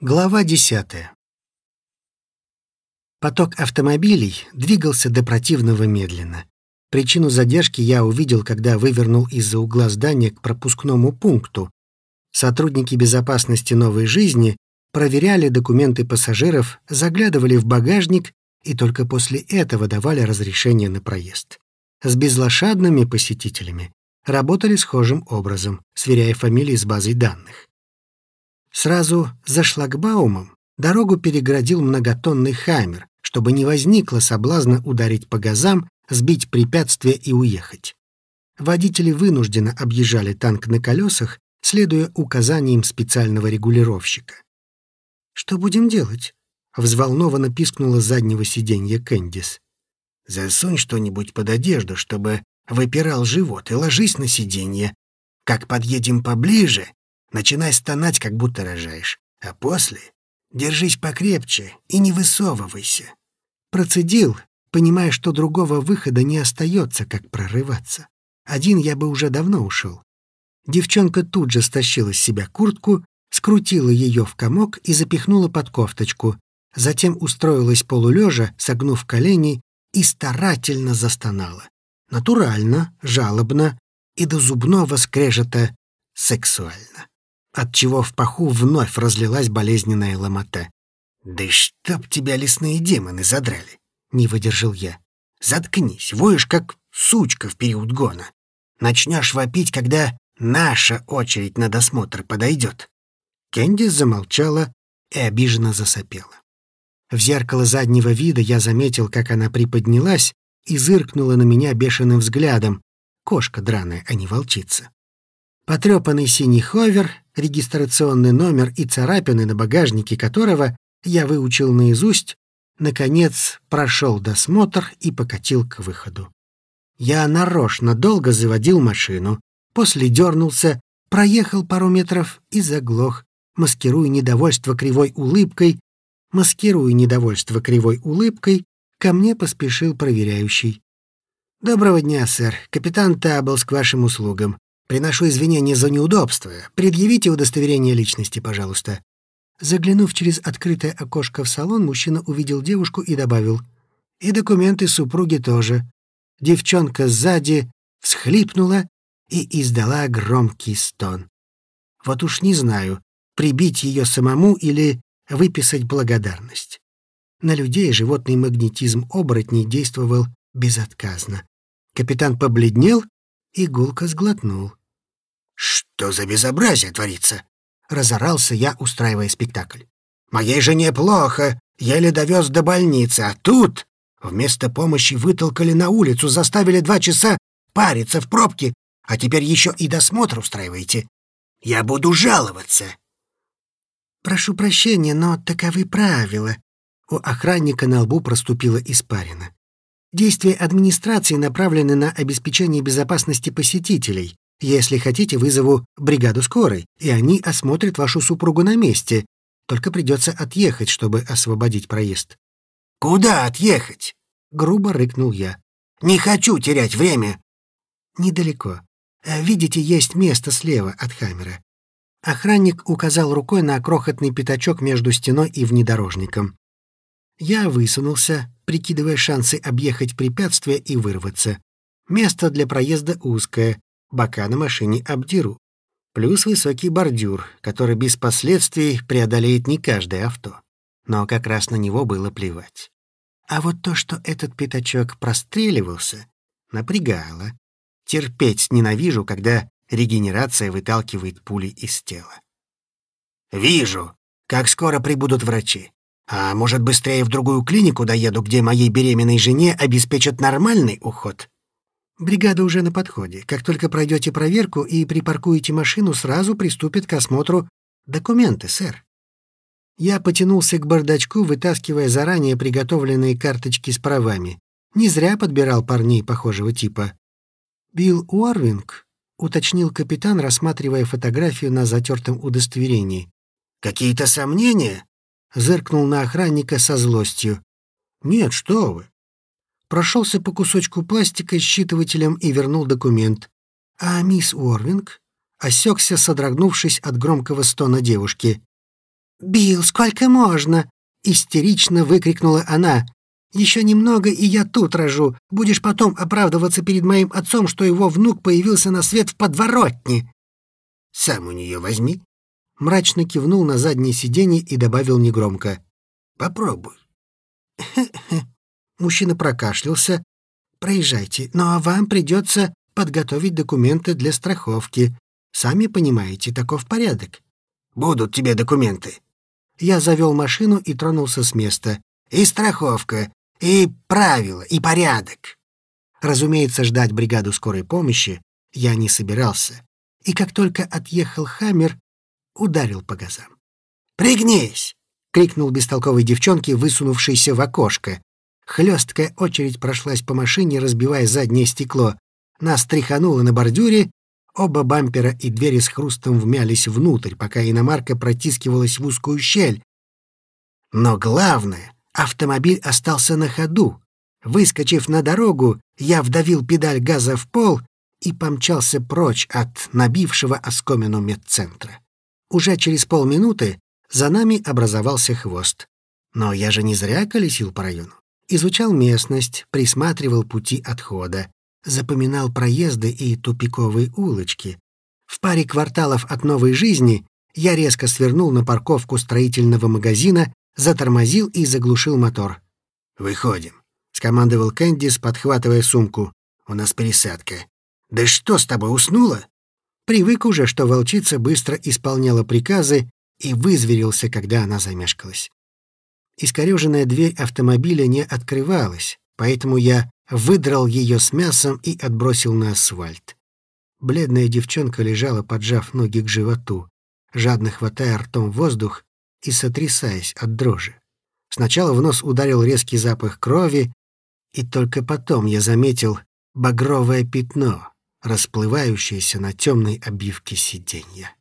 Глава десятая. Поток автомобилей двигался до противного медленно. Причину задержки я увидел, когда вывернул из-за угла здания к пропускному пункту. Сотрудники безопасности новой жизни проверяли документы пассажиров, заглядывали в багажник и только после этого давали разрешение на проезд. С безлошадными посетителями работали схожим образом, сверяя фамилии с базой данных. Сразу за шлагбаумом дорогу переградил многотонный хаммер, чтобы не возникло соблазна ударить по газам, сбить препятствие и уехать. Водители вынужденно объезжали танк на колесах, следуя указаниям специального регулировщика. «Что будем делать?» — взволнованно пискнула с заднего сиденья Кэндис. «Засунь что-нибудь под одежду, чтобы выпирал живот, и ложись на сиденье. Как подъедем поближе, начинай стонать, как будто рожаешь. А после держись покрепче и не высовывайся. Процедил, понимая, что другого выхода не остается, как прорываться. Один я бы уже давно ушел. Девчонка тут же стащила с себя куртку, скрутила ее в комок и запихнула под кофточку, затем устроилась полулежа, согнув колени, и старательно застонала. Натурально, жалобно и до зубного скрежета сексуально отчего в паху вновь разлилась болезненная ломота. «Да чтоб тебя лесные демоны задрали!» — не выдержал я. «Заткнись, воешь, как сучка в период гона. Начнешь вопить, когда наша очередь на досмотр подойдет». Кэнди замолчала и обиженно засопела. В зеркало заднего вида я заметил, как она приподнялась и зыркнула на меня бешеным взглядом. Кошка драная, а не волчица. Потрепанный синий ховер, регистрационный номер и царапины на багажнике которого я выучил наизусть, наконец прошел досмотр и покатил к выходу. Я нарочно долго заводил машину, после дернулся, проехал пару метров и заглох, маскируя недовольство кривой улыбкой. Маскируя недовольство кривой улыбкой, ко мне поспешил проверяющий. «Доброго дня, сэр. Капитан Таблс к вашим услугам. Приношу извинения за неудобство. Предъявите удостоверение личности, пожалуйста». Заглянув через открытое окошко в салон, мужчина увидел девушку и добавил. «И документы супруги тоже». Девчонка сзади всхлипнула и издала громкий стон. Вот уж не знаю, прибить ее самому или выписать благодарность. На людей животный магнетизм оборотней действовал безотказно. Капитан побледнел и гулко сглотнул. «Что за безобразие творится?» — разорался я, устраивая спектакль. «Моей жене плохо, еле довез до больницы, а тут вместо помощи вытолкали на улицу, заставили два часа париться в пробке, а теперь еще и досмотр устраиваете. Я буду жаловаться». «Прошу прощения, но таковы правила». У охранника на лбу проступила испарина. Действия администрации направлены на обеспечение безопасности посетителей, если хотите, вызову бригаду скорой, и они осмотрят вашу супругу на месте. Только придется отъехать, чтобы освободить проезд». «Куда отъехать?» — грубо рыкнул я. «Не хочу терять время». «Недалеко. Э, видите, есть место слева от Хаммера». Охранник указал рукой на крохотный пятачок между стеной и внедорожником. Я высунулся, прикидывая шансы объехать препятствие и вырваться. Место для проезда узкое, бока на машине обдеру. Плюс высокий бордюр, который без последствий преодолеет не каждое авто. Но как раз на него было плевать. А вот то, что этот пятачок простреливался, напрягало. Терпеть ненавижу, когда регенерация выталкивает пули из тела. «Вижу. Как скоро прибудут врачи. А может, быстрее в другую клинику доеду, где моей беременной жене обеспечат нормальный уход?» Бригада уже на подходе. Как только пройдете проверку и припаркуете машину, сразу приступит к осмотру документы, сэр. Я потянулся к бардачку, вытаскивая заранее приготовленные карточки с правами. Не зря подбирал парней похожего типа. «Билл Уорвинг», — уточнил капитан, рассматривая фотографию на затертом удостоверении. «Какие-то сомнения?» — зыркнул на охранника со злостью. «Нет, что вы прошелся по кусочку пластика считывателем и вернул документ. А мисс Уорвинг осекся, содрогнувшись от громкого стона девушки. «Билл, сколько можно?» — истерично выкрикнула она. «Еще немного, и я тут рожу. Будешь потом оправдываться перед моим отцом, что его внук появился на свет в подворотне». «Сам у нее возьми». Мрачно кивнул на заднее сиденье и добавил негромко. «Попробуй». Мужчина прокашлялся. «Проезжайте, но вам придется подготовить документы для страховки. Сами понимаете, таков порядок». «Будут тебе документы». Я завел машину и тронулся с места. «И страховка, и правила, и порядок». Разумеется, ждать бригаду скорой помощи я не собирался. И как только отъехал Хаммер, ударил по газам. «Пригнись!» — крикнул бестолковой девчонке, высунувшейся в окошко. Хлесткая очередь прошлась по машине, разбивая заднее стекло. Нас тряхануло на бордюре, оба бампера и двери с хрустом вмялись внутрь, пока иномарка протискивалась в узкую щель. Но главное, автомобиль остался на ходу. Выскочив на дорогу, я вдавил педаль газа в пол и помчался прочь от набившего оскомину медцентра. Уже через полминуты за нами образовался хвост. Но я же не зря колесил по району изучал местность, присматривал пути отхода, запоминал проезды и тупиковые улочки. В паре кварталов от новой жизни я резко свернул на парковку строительного магазина, затормозил и заглушил мотор. «Выходим», — скомандовал Кэндис, подхватывая сумку. «У нас пересадка». «Да что с тобой, уснула?» Привык уже, что волчица быстро исполняла приказы и вызверился, когда она замешкалась. Искореженная дверь автомобиля не открывалась, поэтому я выдрал ее с мясом и отбросил на асфальт. Бледная девчонка лежала, поджав ноги к животу, жадно хватая ртом воздух и сотрясаясь от дрожи. Сначала в нос ударил резкий запах крови, и только потом я заметил багровое пятно, расплывающееся на темной обивке сиденья.